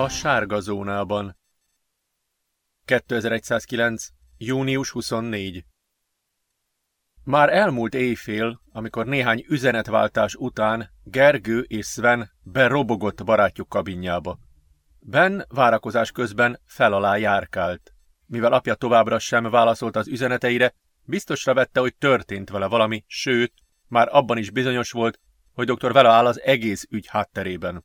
A sárga zónában 2109. június 24 Már elmúlt éjfél, amikor néhány üzenetváltás után Gergő és Sven berobogott barátjuk kabinjába. Ben várakozás közben fel alá járkált. Mivel apja továbbra sem válaszolt az üzeneteire, biztosra vette, hogy történt vele valami, sőt, már abban is bizonyos volt, hogy dr. Vela áll az egész ügy hátterében.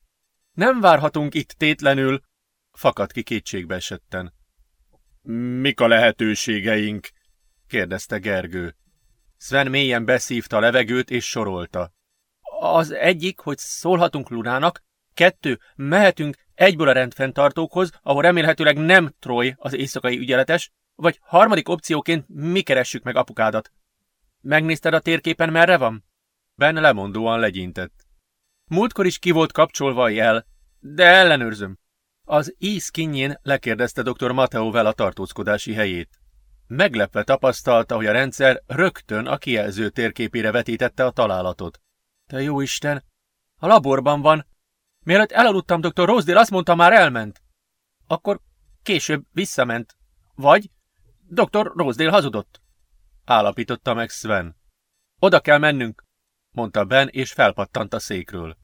Nem várhatunk itt tétlenül, fakadt ki kétségbe esetten. Mik a lehetőségeink? kérdezte Gergő. Sven mélyen beszívta a levegőt és sorolta. Az egyik, hogy szólhatunk Lunának, kettő, mehetünk egyből a rendfenntartókhoz, ahol remélhetőleg nem Troy az éjszakai ügyeletes, vagy harmadik opcióként mi keressük meg apukádat. Megnézted a térképen, merre van? Ben lemondóan legyintett. Múltkor is ki volt kapcsolva a jel, de ellenőrzöm. Az íz kinyén lekérdezte dr. Mateo a tartózkodási helyét. Meglepve tapasztalta, hogy a rendszer rögtön a kijelző térképére vetítette a találatot. Te jó Isten! A laborban van. Mielőtt elaludtam, dr. Rosedale azt mondta, már elment. Akkor később visszament. Vagy dr. Rosedale hazudott. Állapította meg Sven. Oda kell mennünk, mondta Ben, és felpattant a székről.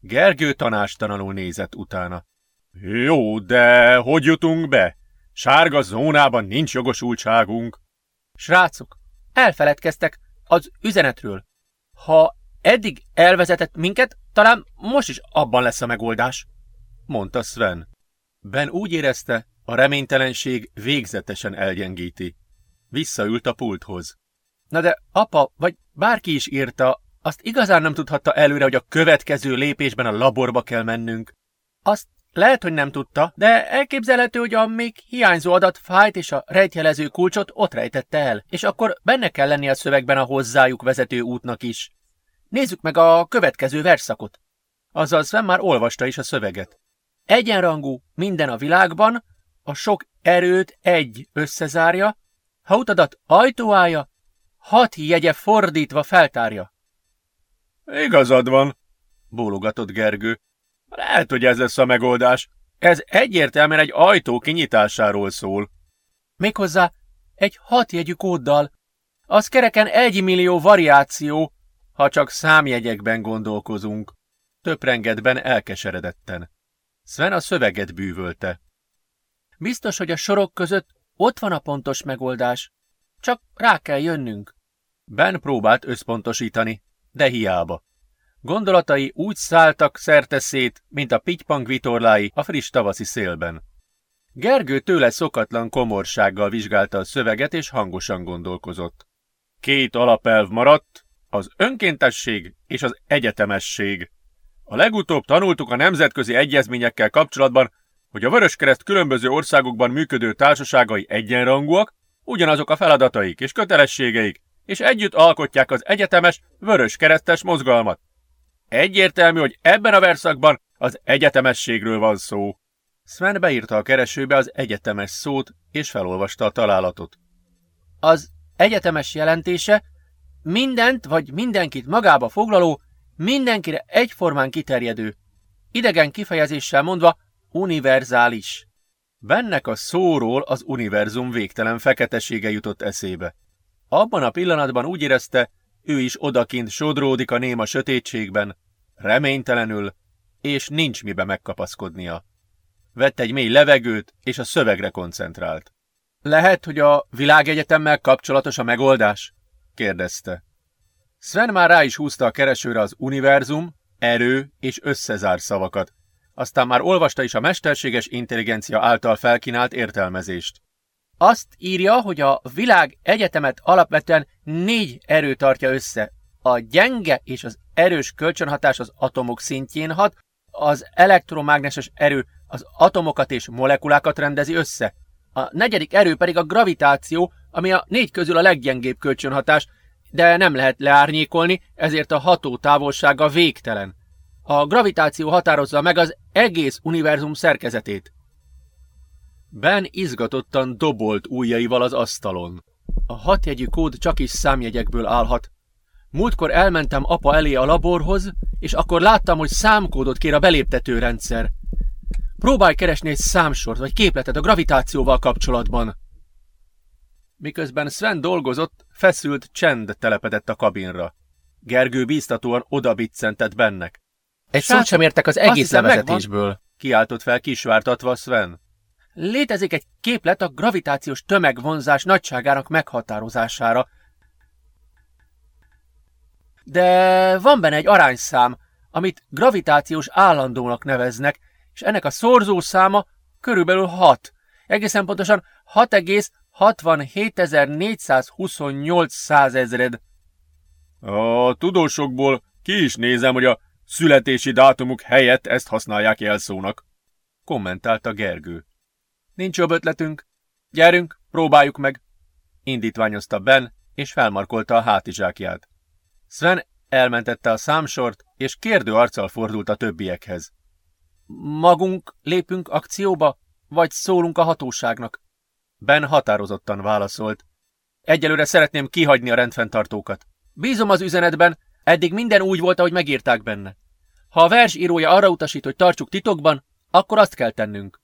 Gergő tanástalanul nézett utána. Jó, de hogy jutunk be? Sárga zónában nincs jogosultságunk. Srácok, elfeledkeztek az üzenetről. Ha eddig elvezetett minket, talán most is abban lesz a megoldás, mondta Sven. Ben úgy érezte, a reménytelenség végzetesen elgyengíti. Visszaült a pulthoz. Na de apa, vagy bárki is írta, azt igazán nem tudhatta előre, hogy a következő lépésben a laborba kell mennünk. Azt lehet, hogy nem tudta, de elképzelhető, hogy a még hiányzó adat fájt és a rejtjelező kulcsot ott rejtette el, és akkor benne kell lenni a szövegben a hozzájuk vezető útnak is. Nézzük meg a következő verszakot. Azzal Sven már olvasta is a szöveget. Egyenrangú minden a világban, a sok erőt egy összezárja, ha utadat ajtóája, hat jegye fordítva feltárja. Igazad van, bólogatott Gergő. Lehet, hogy ez lesz a megoldás. Ez egyértelműen egy ajtó kinyitásáról szól. Méghozzá egy hatjegyű kóddal. Az kereken egy millió variáció, ha csak számjegyekben gondolkozunk. Töprengedben elkeseredetten. Sven a szöveget bűvölte. Biztos, hogy a sorok között ott van a pontos megoldás. Csak rá kell jönnünk. Ben próbált összpontosítani, de hiába. Gondolatai úgy szálltak szét, mint a pitypang vitorlái a friss tavaszi szélben. Gergő tőle szokatlan komorsággal vizsgálta a szöveget, és hangosan gondolkozott. Két alapelv maradt, az önkéntesség és az egyetemesség. A legutóbb tanultuk a nemzetközi egyezményekkel kapcsolatban, hogy a Vöröskereszt különböző országokban működő társaságai egyenrangúak, ugyanazok a feladataik és kötelességeik, és együtt alkotják az egyetemes vöröskeresztes mozgalmat. Egyértelmű, hogy ebben a verszakban az egyetemességről van szó. Sven beírta a keresőbe az egyetemes szót, és felolvasta a találatot. Az egyetemes jelentése mindent vagy mindenkit magába foglaló, mindenkire egyformán kiterjedő, idegen kifejezéssel mondva univerzális. Bennek a szóról az univerzum végtelen feketesége jutott eszébe. Abban a pillanatban úgy érezte, ő is odakint sodródik a néma sötétségben, reménytelenül, és nincs mibe megkapaszkodnia. Vett egy mély levegőt, és a szövegre koncentrált. Lehet, hogy a világegyetemmel kapcsolatos a megoldás? kérdezte. Sven már rá is húzta a keresőre az univerzum, erő és összezár szavakat. Aztán már olvasta is a mesterséges intelligencia által felkínált értelmezést. Azt írja, hogy a világ egyetemet alapvetően négy erő tartja össze. A gyenge és az erős kölcsönhatás az atomok szintjén hat, az elektromágneses erő az atomokat és molekulákat rendezi össze. A negyedik erő pedig a gravitáció, ami a négy közül a leggyengébb kölcsönhatás, de nem lehet leárnyékolni, ezért a ható távolsága végtelen. A gravitáció határozza meg az egész univerzum szerkezetét. Ben izgatottan dobolt ujjaival az asztalon. A hatjegyű kód csak is számjegyekből állhat. Múltkor elmentem apa elé a laborhoz, és akkor láttam, hogy számkódot kér a beléptető rendszer. Próbálj keresni egy számsort vagy képletet a gravitációval kapcsolatban. Miközben Sven dolgozott, feszült csend telepedett a kabinra. Gergő bíztatóan odabiccentett bennek. Egy szót sem értek az egész levezetésből. Kiáltott fel kisvártatva Sven. Létezik egy képlet a gravitációs tömegvonzás nagyságának meghatározására. De van benne egy arányszám, amit gravitációs állandónak neveznek, és ennek a szorzószáma körülbelül 6. Egészen pontosan 6,67.428 százezred. A tudósokból ki is nézem, hogy a születési dátumuk helyett ezt használják jelszónak, kommentálta Gergő. Nincs jobb ötletünk. Gyerünk, próbáljuk meg, indítványozta Ben, és felmarkolta a hátizsákját. Sven elmentette a számsort, és kérdő arccal fordult a többiekhez. Magunk lépünk akcióba, vagy szólunk a hatóságnak? Ben határozottan válaszolt. Egyelőre szeretném kihagyni a rendfenntartókat. Bízom az üzenetben, eddig minden úgy volt, ahogy megírták benne. Ha a vers írója arra utasít, hogy tartsuk titokban, akkor azt kell tennünk.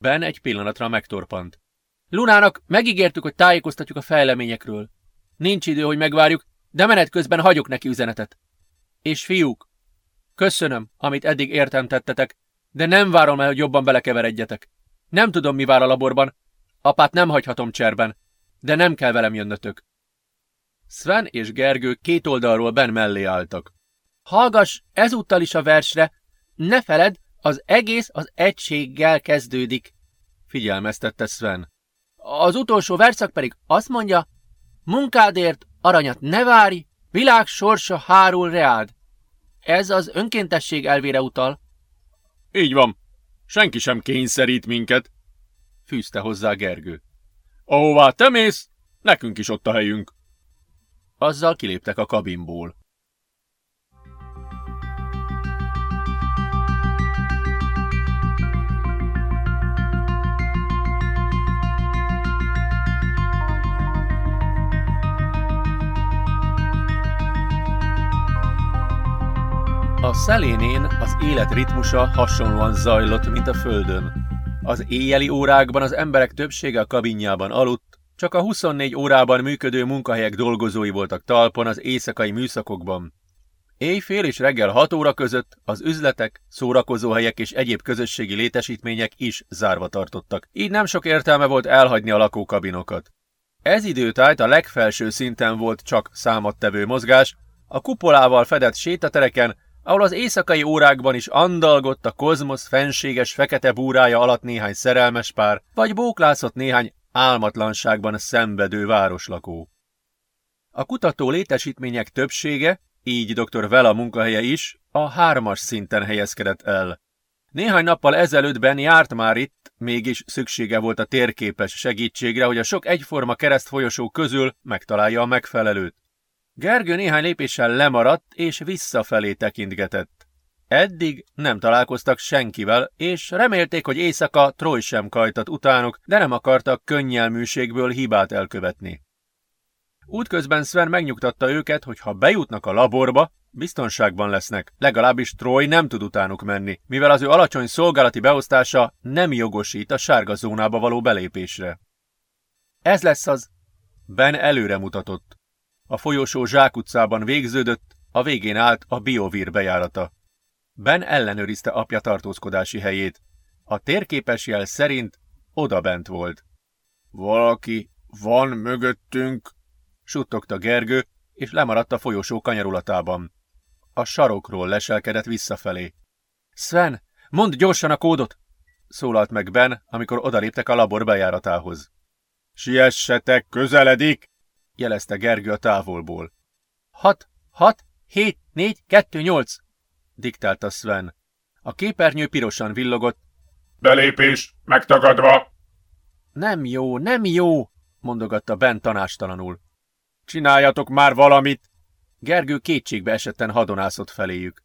Ben egy pillanatra megtorpant. Lunának megígértük, hogy tájékoztatjuk a fejleményekről. Nincs idő, hogy megvárjuk, de menet közben hagyok neki üzenetet. És fiúk, köszönöm, amit eddig értem tettetek, de nem várom el, hogy jobban belekeveredjetek. Nem tudom, mi vár a laborban. Apát nem hagyhatom cserben, de nem kell velem jönnötök. Sven és Gergő két oldalról Ben mellé álltak. Hallgass ezúttal is a versre, ne feled, az egész az egységgel kezdődik, figyelmeztette Sven. Az utolsó verszak pedig azt mondja, munkádért aranyat ne várj, világ sorsa hárul reád. Ez az önkéntesség elvére utal. Így van. Senki sem kényszerít minket, fűzte hozzá Gergő. Ahová te mész, nekünk is ott a helyünk. Azzal kiléptek a kabinból. Szelénén az élet ritmusa hasonlóan zajlott, mint a földön. Az éjjeli órákban az emberek többsége a kabinjában aludt, csak a 24 órában működő munkahelyek dolgozói voltak talpon az éjszakai műszakokban. Éjfél és reggel 6 óra között az üzletek, szórakozóhelyek és egyéb közösségi létesítmények is zárva tartottak, így nem sok értelme volt elhagyni a lakókabinokat. Ez időtájt a legfelső szinten volt csak számottevő mozgás, a kupolával fedett sétatereken ahol az éjszakai órákban is andalgott a kozmosz fenséges fekete búrája alatt néhány szerelmes pár, vagy bóklászott néhány álmatlanságban szenvedő városlakó. A kutató létesítmények többsége, így dr. Vela munkahelye is, a hármas szinten helyezkedett el. Néhány nappal ezelőttben járt már itt, mégis szüksége volt a térképes segítségre, hogy a sok egyforma keresztfolyosó közül megtalálja a megfelelőt. Gergő néhány lépéssel lemaradt és visszafelé tekintgetett. Eddig nem találkoztak senkivel, és remélték, hogy éjszaka Troy sem kajtat utánuk, de nem akartak könnyelműségből hibát elkövetni. Útközben Sven megnyugtatta őket, hogy ha bejutnak a laborba, biztonságban lesznek, legalábbis Troy nem tud utánuk menni, mivel az ő alacsony szolgálati beosztása nem jogosít a sárga zónába való belépésre. Ez lesz az. Ben előre mutatott. A folyosó zsákutcában végződött, a végén állt a Biovir bejárata. Ben ellenőrizte apja tartózkodási helyét. A térképes jel szerint oda bent volt. Valaki van mögöttünk, suttogta Gergő, és lemaradt a folyosó kanyarulatában. A sarokról leselkedett visszafelé. Sven, mondd gyorsan a kódot! szólalt meg Ben, amikor odaléptek a labor bejáratához. Siessetek, közeledik! Jelezte Gergő a távolból. Hat, hat, hét, négy, kettő, nyolc, diktálta Sven. A képernyő pirosan villogott. Belépés, megtagadva! Nem jó, nem jó, mondogatta Ben tanástalanul. Csináljatok már valamit! Gergő kétségbe esetten hadonászott feléjük.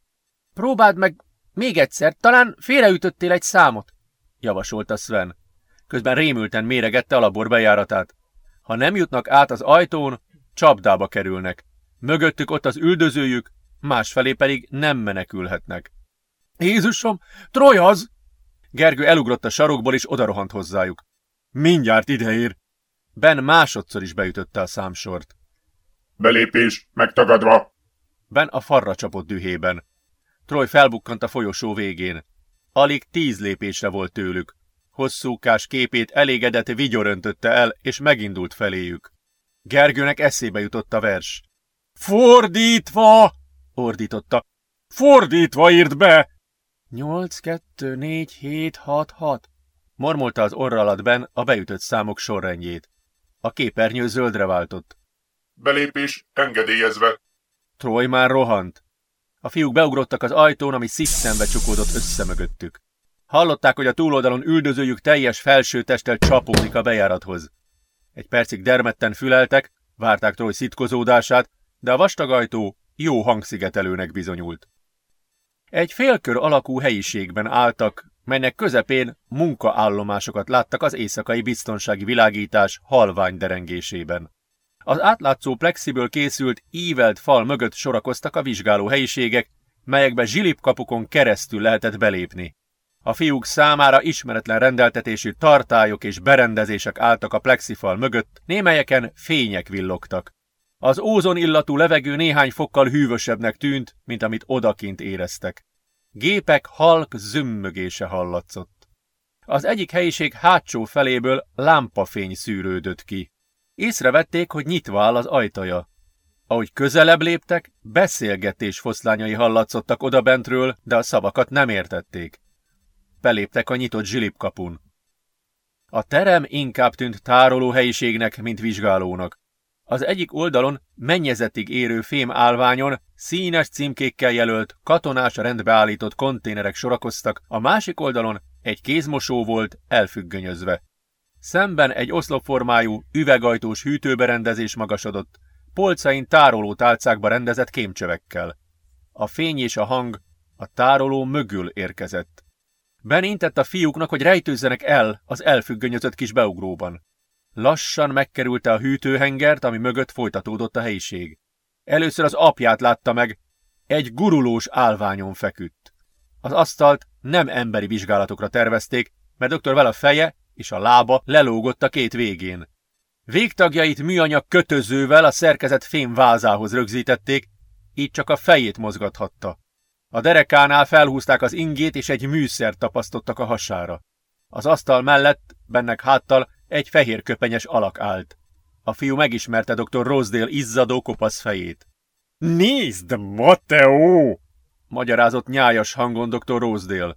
Próbáld meg még egyszer, talán félreütöttél egy számot, javasolta Sven. Közben rémülten méregette a labor bejáratát. Ha nem jutnak át az ajtón, csapdába kerülnek. Mögöttük ott az üldözőjük, másfelé pedig nem menekülhetnek. Jézusom, Troy az! Gergő elugrott a sarokból, és odarohant hozzájuk. Mindjárt ideér. Ben másodszor is beütötte a számsort. Belépés megtagadva. Ben a farra csapott dühében. Troy felbukkant a folyosó végén. Alig tíz lépésre volt tőlük. Hosszúkás képét elégedett vigyor öntötte el, és megindult feléjük. Gergőnek eszébe jutott a vers. Fordítva! ordította. Fordítva írt be! Nyolc, kettő, négy, hét, hat, hat. Mormolta az orra alatt Ben a beütött számok sorrendjét. A képernyő zöldre váltott. Belépés engedélyezve. Troy már rohant. A fiúk beugrottak az ajtón, ami sziszembe csukódott össze mögöttük. Hallották, hogy a túloldalon üldözőjük teljes felső testtel csapódik a bejárathoz. Egy percig dermedten füleltek, várták Troy szitkozódását, de a vastag ajtó jó hangszigetelőnek bizonyult. Egy félkör alakú helyiségben álltak, melynek közepén munkaállomásokat láttak az éjszakai biztonsági világítás halvány derengésében. Az átlátszó plexiből készült ívelt fal mögött sorakoztak a vizsgáló helyiségek, melyekbe zsilipkapukon keresztül lehetett belépni. A fiúk számára ismeretlen rendeltetésű tartályok és berendezések álltak a plexifal mögött, némelyeken fények villogtak. Az ózon illatú levegő néhány fokkal hűvösebbnek tűnt, mint amit odakint éreztek. Gépek halk zümmögése hallatszott. Az egyik helyiség hátsó feléből lámpafény szűrődött ki. Észrevették, hogy nyitva áll az ajtaja. Ahogy közelebb léptek, beszélgetés foszlányai hallatszottak odabentről, de a szavakat nem értették. Beléptek a nyitott zsilipkapun. A terem inkább tűnt tároló helyiségnek, mint vizsgálónak. Az egyik oldalon mennyezetig érő fém állványon színes címkékkel jelölt, katonás rendbeállított konténerek sorakoztak, a másik oldalon egy kézmosó volt elfüggönyözve. Szemben egy oszlopformájú, üvegajtós hűtőberendezés magasodott, polcain tároló tálcákba rendezett kémcsövekkel. A fény és a hang a tároló mögül érkezett. Ben intett a fiúknak, hogy rejtőzzenek el az elfüggönyözött kis beugróban. Lassan megkerülte a hűtőhengert, ami mögött folytatódott a helyiség. Először az apját látta meg, egy gurulós állványon feküdt. Az asztalt nem emberi vizsgálatokra tervezték, mert dr. Vela feje és a lába lelógott a két végén. Végtagjait műanyag kötözővel a szerkezet fém vázához rögzítették, így csak a fejét mozgathatta. A derekánál felhúzták az ingét, és egy műszert tapasztottak a hasára. Az asztal mellett, bennek háttal egy fehér köpenyes alak állt. A fiú megismerte dr. Rosedale izzadó kopasz fejét. Nézd, Mateo! magyarázott nyájas hangon dr. Rosedale.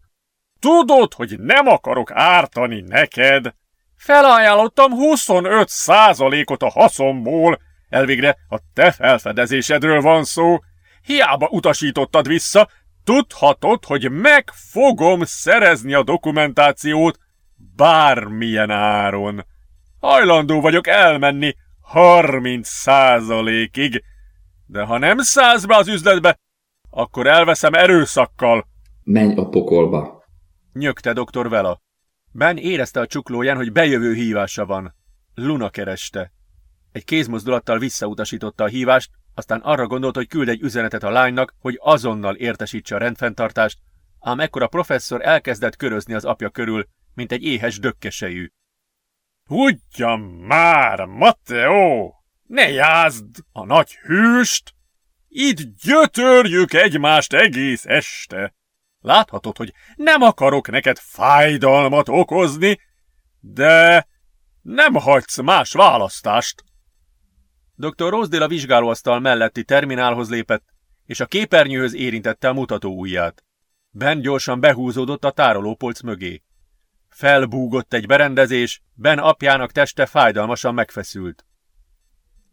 Tudod, hogy nem akarok ártani neked? Felajánlottam 25 százalékot a haszomból. Elvégre a te felfedezésedről van szó. Hiába utasítottad vissza, tudhatod, hogy meg fogom szerezni a dokumentációt, bármilyen áron. Hajlandó vagyok elmenni 30 százalékig, de ha nem szállsz be az üzletbe, akkor elveszem erőszakkal. Menj a pokolba. Nyögte dr. Vela. Ben érezte a csuklóján, hogy bejövő hívása van. Luna kereste. Egy kézmozdulattal visszautasította a hívást, aztán arra gondolt, hogy küld egy üzenetet a lánynak, hogy azonnal értesítse a rendfenntartást, ám ekkor a professzor elkezdett körözni az apja körül, mint egy éhes dökkesejű. Ugyan már, Mateo! Ne jázd a nagy hőst! Itt gyötörjük egymást egész este. Láthatod, hogy nem akarok neked fájdalmat okozni, de nem hagysz más választást. Dr. Rosedale a vizsgálóasztal melletti terminálhoz lépett, és a képernyőhöz érintette a mutató ujját. Ben gyorsan behúzódott a tárolópolc mögé. Felbúgott egy berendezés, Ben apjának teste fájdalmasan megfeszült.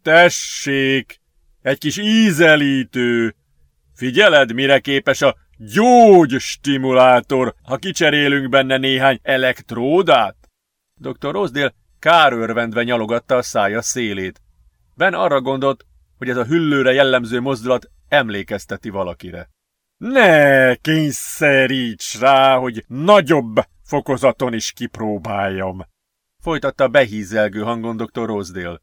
Tessék! Egy kis ízelítő! Figyeled, mire képes a gyógystimulátor, ha kicserélünk benne néhány elektródát? Dr. Rosedale kárőrvendve nyalogatta a szája szélét. Ben arra gondolt, hogy ez a hüllőre jellemző mozdulat emlékezteti valakire. Ne kényszeríts rá, hogy nagyobb fokozaton is kipróbáljam. Folytatta behízelgő hangon dr. Rosedale.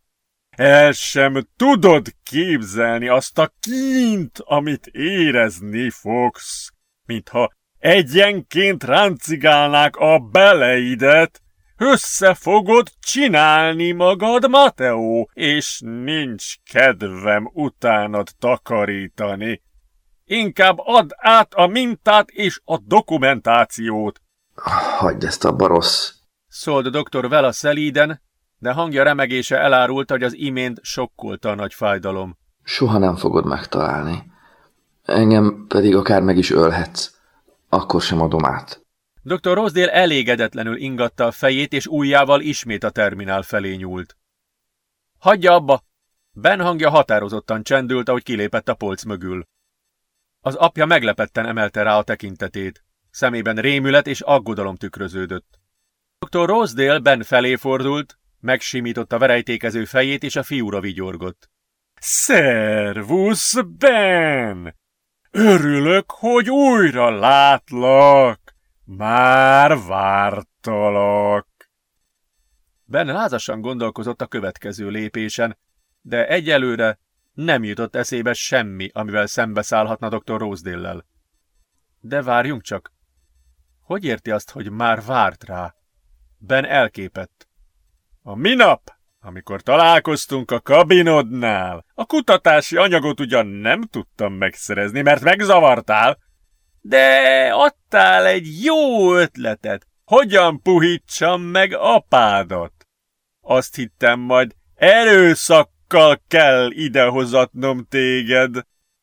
El sem tudod képzelni azt a kint, amit érezni fogsz, mintha egyenként ráncigálnák a beleidet, össze fogod csinálni magad, Mateo, és nincs kedvem utánad takarítani. Inkább add át a mintát és a dokumentációt. Hagyd ezt a barosz. Szólt dr. Vela szelíden, de hangja remegése elárulta, hogy az imént sokkolta a nagy fájdalom. Soha nem fogod megtalálni. Engem pedig akár meg is ölhetsz. Akkor sem adom át. Dr. Rosedale elégedetlenül ingatta a fejét, és ujjával ismét a terminál felé nyúlt. Hagyja abba! Ben hangja határozottan csendült, ahogy kilépett a polc mögül. Az apja meglepetten emelte rá a tekintetét. Szemében rémület és aggodalom tükröződött. Dr. Rosedale Ben felé fordult, megsimította verejtékező fejét, és a fiúra vigyorgott. Szervusz, Ben! Örülök, hogy újra látlak! Már vártalak! Ben lázasan gondolkozott a következő lépésen, de egyelőre nem jutott eszébe semmi, amivel szembeszállhatna dr. Rosedale-lel. De várjunk csak. Hogy érti azt, hogy már várt rá? Ben elképett. A minap, amikor találkoztunk a kabinodnál, a kutatási anyagot ugyan nem tudtam megszerezni, mert megzavartál, de adtál egy jó ötletet, hogyan puhítsam meg apádat. Azt hittem majd erőszakkal kell idehozatnom téged,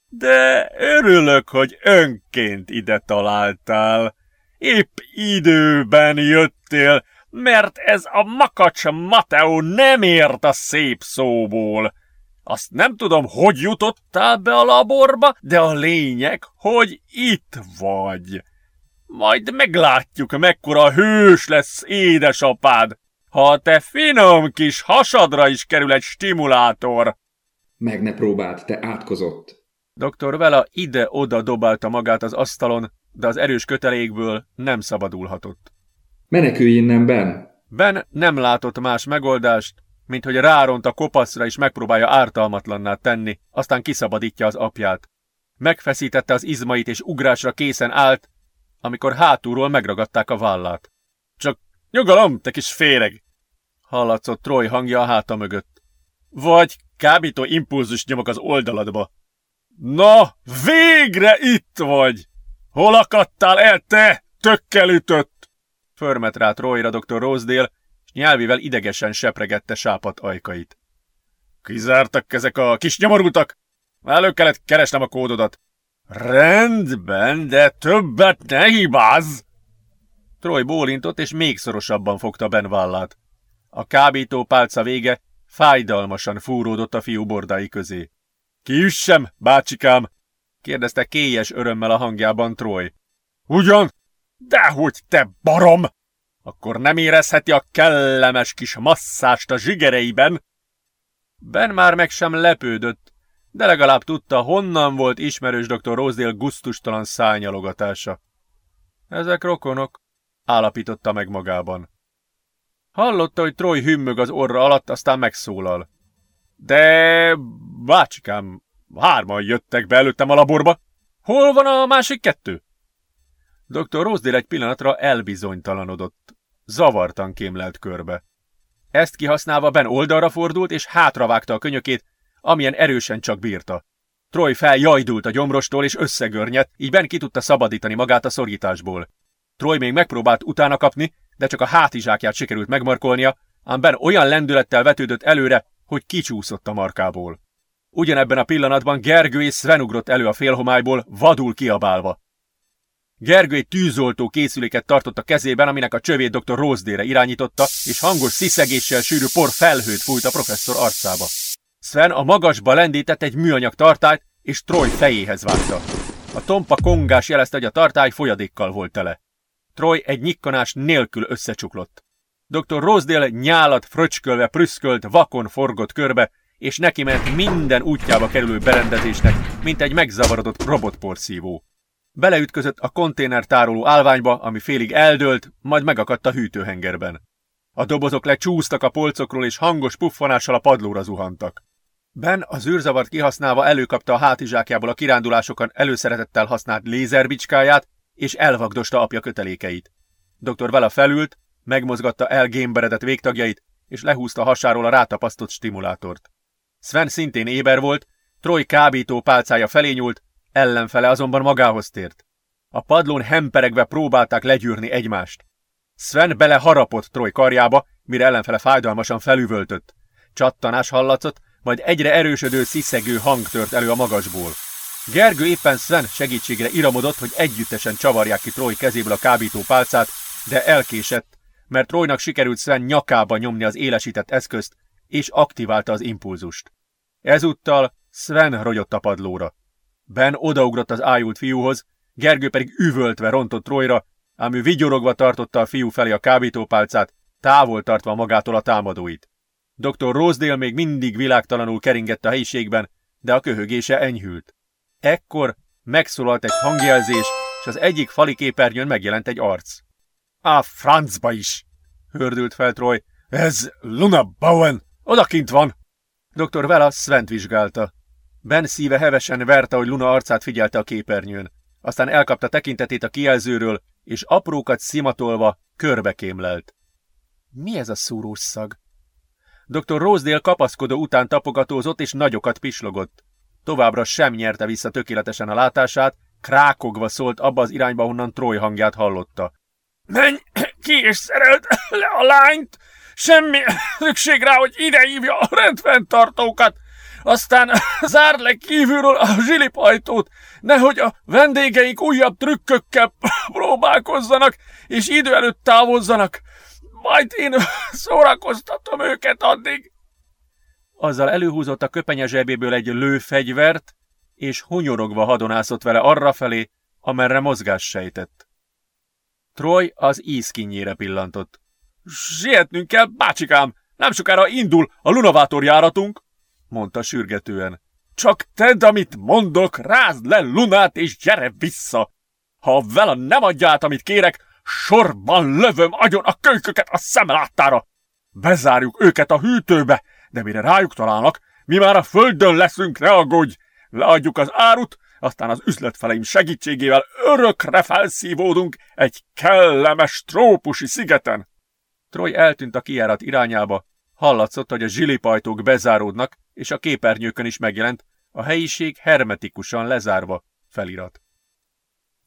de örülök, hogy önként ide találtál. Épp időben jöttél, mert ez a makacs Mateo nem ért a szép szóból. Azt nem tudom, hogy jutottál be a laborba, de a lényeg, hogy itt vagy. Majd meglátjuk, mekkora hős lesz édesapád, ha a te finom kis hasadra is kerül egy stimulátor. Meg ne próbáld, te átkozott. Dr. Vela ide-oda dobálta magát az asztalon, de az erős kötelékből nem szabadulhatott. Menekülj innen, Ben! Ben nem látott más megoldást, mint hogy ráront a kopaszra és megpróbálja ártalmatlanná tenni, aztán kiszabadítja az apját. Megfeszítette az izmait és ugrásra készen állt, amikor hátulról megragadták a vállát. Csak nyugalom, te kis féreg! Hallatszott Troy hangja a háta mögött. Vagy kábító impulzus nyomok az oldaladba. Na, végre itt vagy! Hol akadtál el, te, tökkel ütött? Förmet rá Troyra dr. Rosedale, és nyelvivel idegesen sepregette sápat ajkait. Kizártak ezek a kis nyomorultak? Elő kellett keresnem a kódodat. Rendben, de többet ne hibázz! Troy bólintott, és még szorosabban fogta Ben vállát. A kábító pálca vége fájdalmasan fúródott a fiú bordái közé. Kiüssem, bácsikám? kérdezte kélyes örömmel a hangjában Troy. Ugyan? Dehogy te barom! Akkor nem érezheti a kellemes kis masszást a zsigereiben? Ben már meg sem lepődött, de legalább tudta, honnan volt ismerős dr. Rosedale guztustalan szányalogatása. Ezek rokonok, állapította meg magában. Hallotta, hogy Troy hümmög az orra alatt, aztán megszólal. De, bácsikám, hárman jöttek be előttem a laborba. Hol van a másik kettő? Dr. Rosedale egy pillanatra elbizonytalanodott. Zavartan kémlelt körbe. Ezt kihasználva Ben oldalra fordult, és hátravágta a könyökét, amilyen erősen csak bírta. Troy feljajdult a gyomrostól, és összegörnyedt, így Ben ki tudta szabadítani magát a szorításból. Troy még megpróbált utána kapni, de csak a hátizsákját sikerült megmarkolnia, ám Ben olyan lendülettel vetődött előre, hogy kicsúszott a markából. Ugyanebben a pillanatban Gergő és Sven ugrott elő a félhomályból, vadul kiabálva. Gergő egy tűzoltó készüléket tartott a kezében, aminek a csövét dr. Rosedére irányította, és hangos sziszegéssel sűrű por felhőt fújt a professzor arcába. Sven a magasba lendített egy műanyag tartályt, és Troy fejéhez vágta. A tompa kongás jelezte, hogy a tartály folyadékkal volt tele. Troy egy nyikkanás nélkül összecsuklott. Dr. Rosedale nyálat fröcskölve prüszkölt, vakon forgott körbe, és neki ment minden útjába kerülő berendezésnek, mint egy megzavarodott robotporszívó. Beleütközött a konténer tároló állványba, ami félig eldőlt, majd megakadt a hűtőhengerben. A dobozok lecsúsztak a polcokról, és hangos puffanással a padlóra zuhantak. Ben az űrzavart kihasználva előkapta a hátizsákjából a kirándulásokon előszeretettel használt lézerbicskáját, és elvagdosta apja kötelékeit. Dr. Vela felült, megmozgatta el gémberedett végtagjait, és lehúzta hasáról a rátapasztott stimulátort. Sven szintén éber volt, Troy kábító pálcája felé nyúlt, ellenfele azonban magához tért. A padlón hemperegve próbálták legyűrni egymást. Sven bele harapott Troy karjába, mire ellenfele fájdalmasan felüvöltött. Csattanás hallatszott, majd egyre erősödő, sziszegő hang tört elő a magasból. Gergő éppen Sven segítségre iramodott, hogy együttesen csavarják ki Troy kezéből a kábító pálcát, de elkésett, mert Troynak sikerült Sven nyakába nyomni az élesített eszközt, és aktiválta az impulzust. Ezúttal Sven rogyott a padlóra. Ben odaugrott az ájult fiúhoz, Gergő pedig üvöltve rontott Troyra, ám ő vigyorogva tartotta a fiú felé a kábítópálcát, távol tartva magától a támadóit. Dr. Rosedale még mindig világtalanul keringett a helyiségben, de a köhögése enyhült. Ekkor megszólalt egy hangjelzés, és az egyik fali képernyőn megjelent egy arc. Á, francba is! hördült fel Troy. Ez Luna Bowen! Odakint van! Dr. Vela Svent vizsgálta. Ben szíve hevesen verte, hogy Luna arcát figyelte a képernyőn. Aztán elkapta tekintetét a kijelzőről, és aprókat szimatolva körbekémlelt. Mi ez a szúrós szag? Dr. Rosedale kapaszkodó után tapogatózott és nagyokat pislogott. Továbbra sem nyerte vissza tökéletesen a látását, krákogva szólt abba az irányba, honnan Troy hangját hallotta. Menj ki és szereld le a lányt! Semmi szükség rá, hogy ide hívja a rendfenntartókat! Aztán zárd le kívülről a zsilipajtót, nehogy a vendégeink újabb trükkökkel próbálkozzanak, és idő előtt távozzanak. Majd én szórakoztatom őket addig. Azzal előhúzott a köpenye zsebéből egy lőfegyvert, és hunyorogva hadonászott vele arrafelé, amerre mozgás sejtett. Troy az ízkinyére pillantott. Sietnünk kell, bácsikám! Nem sokára indul a Lunavátor járatunk! Mondta sürgetően. Csak tedd, amit mondok, rázd le Lunát és gyere vissza! Ha vele nem adja át, amit kérek, sorban lövöm agyon a kölyköket a szem láttára! Bezárjuk őket a hűtőbe, de mire rájuk találnak, mi már a földön leszünk, ne aggódj! Leadjuk az árut, aztán az üzletfeleim segítségével örökre felszívódunk egy kellemes trópusi szigeten. Troy eltűnt a kijárat irányába, hallatszott, hogy a zsilipajtók bezáródnak, és a képernyőkön is megjelent, a helyiség hermetikusan lezárva felirat.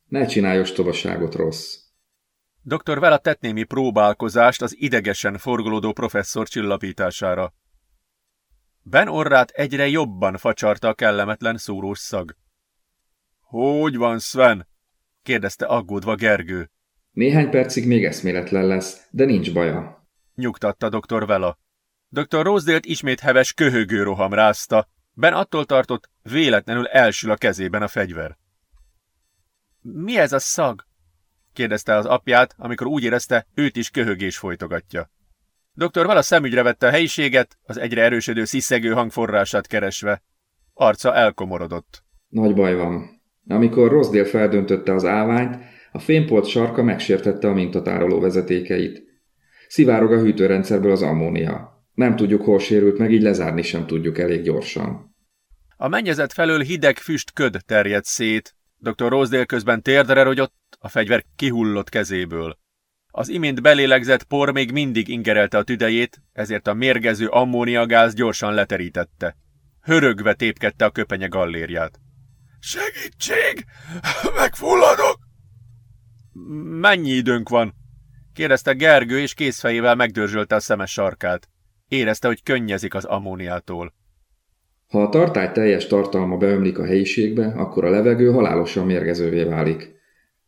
Ne csinálj ostobaságot, rossz. Dr. Vela tett némi próbálkozást az idegesen forgolódó professzor csillapítására. Ben orrát egyre jobban facsarta a kellemetlen szúrós szag. Hogy van, Sven? kérdezte aggódva Gergő. Néhány percig még eszméletlen lesz, de nincs baja. Nyugtatta dr. Vela. Dr. Rosedale-t ismét heves köhögő roham rázta. Ben attól tartott, véletlenül elsül a kezében a fegyver. Mi ez a szag? kérdezte az apját, amikor úgy érezte, őt is köhögés folytogatja. Dr. Vala szemügyre vette a helyiséget, az egyre erősödő sziszegő hangforrását keresve. Arca elkomorodott. Nagy baj van. Amikor Rosdale feldöntötte az állványt, a fénypolt sarka megsértette a mintatároló vezetékeit. Szivárog a hűtőrendszerből az ammónia. Nem tudjuk, hol sérült meg, így lezárni sem tudjuk elég gyorsan. A mennyezet felől hideg füst köd terjedt szét. Dr. Rosedale közben térdre rogyott, a fegyver kihullott kezéből. Az imént belélegzett por még mindig ingerelte a tüdejét, ezért a mérgező ammóniagáz gyorsan leterítette. Hörögve tépkedte a köpenye gallérját. Segítség! Megfulladok! Mennyi időnk van? kérdezte Gergő, és készfejével megdörzsölte a szemes sarkát. Érezte, hogy könnyezik az ammóniától. Ha a tartály teljes tartalma beömlik a helyiségbe, akkor a levegő halálosan mérgezővé válik.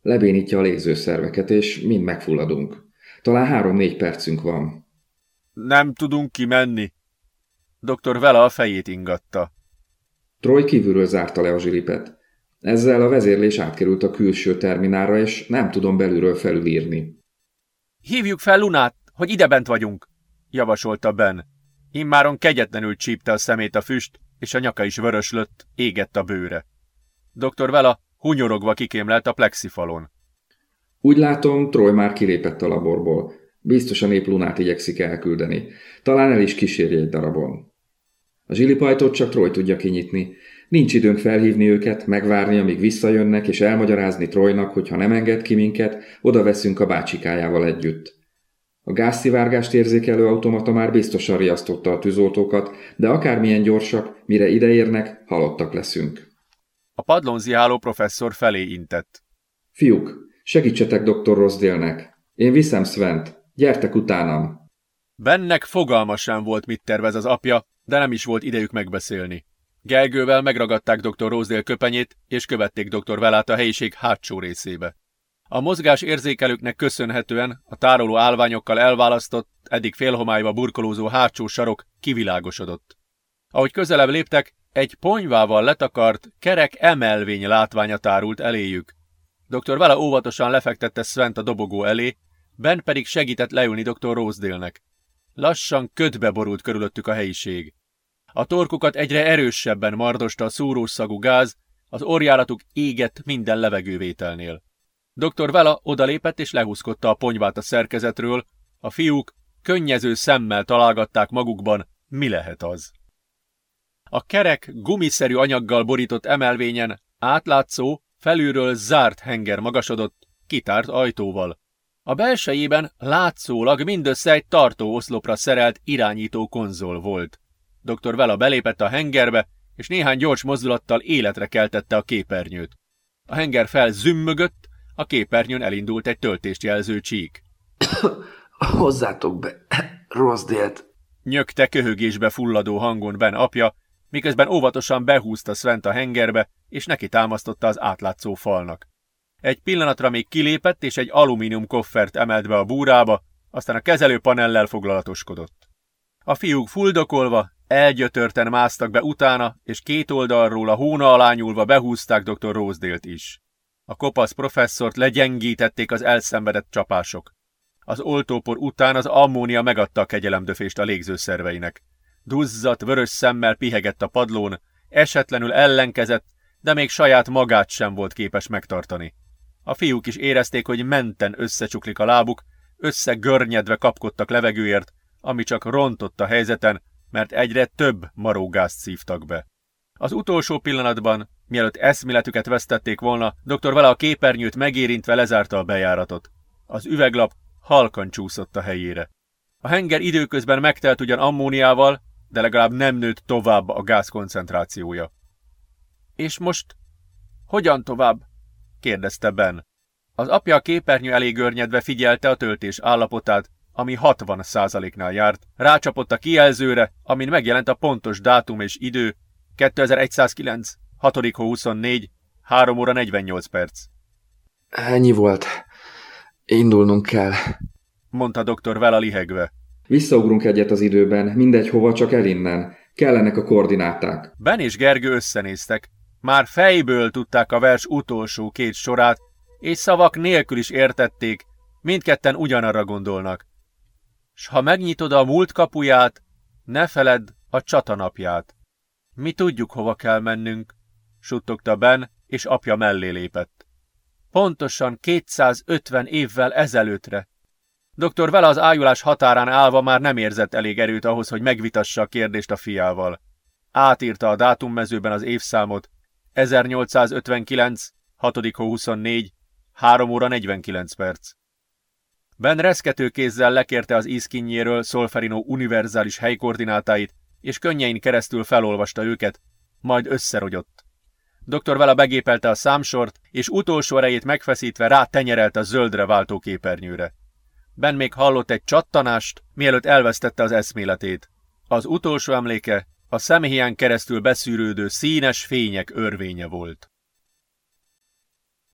Lebénítja a légzőszerveket, és mind megfulladunk. Talán három-négy percünk van. Nem tudunk kimenni. Dr. Vela a fejét ingatta. Troy kívülről zárta le a zsilipet. Ezzel a vezérlés átkerült a külső terminára, és nem tudom belülről felülírni. Hívjuk fel Lunát, hogy ide bent vagyunk, javasolta Ben. Immáron kegyetlenül csípte a szemét a füst, és a nyaka is vöröslött, égett a bőre. Dr. Vela hunyorogva kikémlelt a plexifalon. Úgy látom, Troy már kilépett a laborból. Biztosan épp Lunát igyekszik elküldeni. Talán el is kísérje egy darabon. A zsilipajtót csak Troy tudja kinyitni, Nincs időnk felhívni őket, megvárni, amíg visszajönnek, és elmagyarázni Trojnak, hogy ha nem enged ki minket, oda veszünk a bácsikájával együtt. A gázszivárgást érzékelő automata már biztosan riasztotta a tűzoltókat, de akármilyen gyorsak, mire ideérnek, halottak leszünk. A padlón ziháló professzor felé intett. Fiúk, segítsetek dr. Rosdélnek. Én viszem Svent. Gyertek utánam. Bennek fogalma sem volt, mit tervez az apja, de nem is volt idejük megbeszélni. Gergővel megragadták dr. Rosedale köpenyét, és követték dr. Velát a helyiség hátsó részébe. A mozgás érzékelőknek köszönhetően a tároló állványokkal elválasztott, eddig félhomályba burkolózó hátsó sarok kivilágosodott. Ahogy közelebb léptek, egy ponyvával letakart, kerek emelvény látványa tárult eléjük. Dr. Vele óvatosan lefektette Svent a dobogó elé, Ben pedig segített leülni dr. Rosedale-nek. Lassan ködbe borult körülöttük a helyiség. A torkukat egyre erősebben mardosta a szúrós szagú gáz, az orjáratuk égett minden levegővételnél. Dr. Vela odalépett és lehúzkodta a ponyvát a szerkezetről, a fiúk könnyező szemmel találgatták magukban, mi lehet az. A kerek gumiszerű anyaggal borított emelvényen átlátszó, felülről zárt henger magasodott, kitárt ajtóval. A belsejében látszólag mindössze egy tartó oszlopra szerelt irányító konzol volt. Dr. Vela belépett a hengerbe, és néhány gyors mozdulattal életre keltette a képernyőt. A henger felzümmögött, a képernyőn elindult egy töltést jelző csík. Hozzátok be, rossz délt. Nyögte köhögésbe fulladó hangon Ben apja, miközben óvatosan behúzta Svent a hengerbe, és neki támasztotta az átlátszó falnak. Egy pillanatra még kilépett, és egy alumínium koffert emelt be a búrába, aztán a kezelő panellel foglalatoskodott. A fiúk fuldokolva, elgyötörten másztak be utána, és két oldalról a hóna alá nyúlva behúzták dr. Rosedale-t is. A kopasz professzort legyengítették az elszenvedett csapások. Az oltópor után az ammónia megadta a kegyelemdöfést a légzőszerveinek. Duzzat, vörös szemmel pihegett a padlón, esetlenül ellenkezett, de még saját magát sem volt képes megtartani. A fiúk is érezték, hogy menten összecsuklik a lábuk, összegörnyedve kapkodtak levegőért, ami csak rontott a helyzeten, mert egyre több marógázt szívtak be. Az utolsó pillanatban, mielőtt eszméletüket vesztették volna, dr. Vele a képernyőt megérintve lezárta a bejáratot. Az üveglap halkan csúszott a helyére. A henger időközben megtelt ugyan ammóniával, de legalább nem nőtt tovább a gáz koncentrációja. És most hogyan tovább? kérdezte Ben. Az apja a képernyő elé görnyedve figyelte a töltés állapotát, ami 60 százaléknál járt, rácsapott a kijelzőre, amin megjelent a pontos dátum és idő, 2109, 6. hó 24, 3 óra 48 perc. Ennyi volt. Indulnunk kell, mondta dr. Vela lihegve. Visszaugrunk egyet az időben, mindegy hova, csak el innen. Kellenek a koordináták. Ben és Gergő összenéztek. Már fejből tudták a vers utolsó két sorát, és szavak nélkül is értették, mindketten ugyanarra gondolnak. S ha megnyitod a múlt kapuját, ne feledd a csatanapját. Mi tudjuk, hova kell mennünk, suttogta Ben, és apja mellé lépett. Pontosan 250 évvel ezelőttre. Dr. Vele az ájulás határán állva már nem érzett elég erőt ahhoz, hogy megvitassa a kérdést a fiával. Átírta a dátummezőben az évszámot. 1859, 6. 24, 3 óra 49 perc. Ben reszkető kézzel lekérte az ízkinnyéről Solferino univerzális helykoordinátáit, és könnyein keresztül felolvasta őket, majd összerogyott. Dr. Vela begépelte a számsort, és utolsó erejét megfeszítve rá tenyerelt a zöldre váltó képernyőre. Ben még hallott egy csattanást, mielőtt elvesztette az eszméletét. Az utolsó emléke a szemhéján keresztül beszűrődő színes fények örvénye volt.